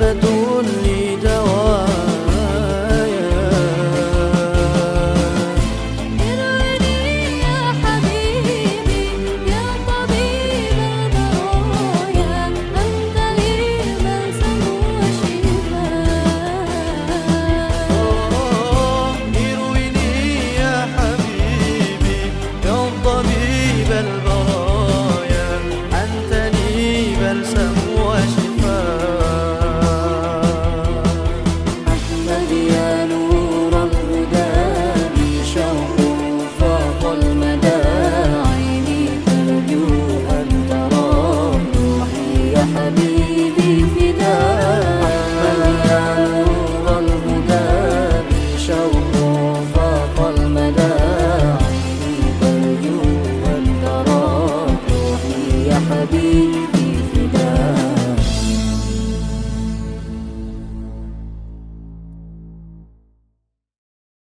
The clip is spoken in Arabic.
بدو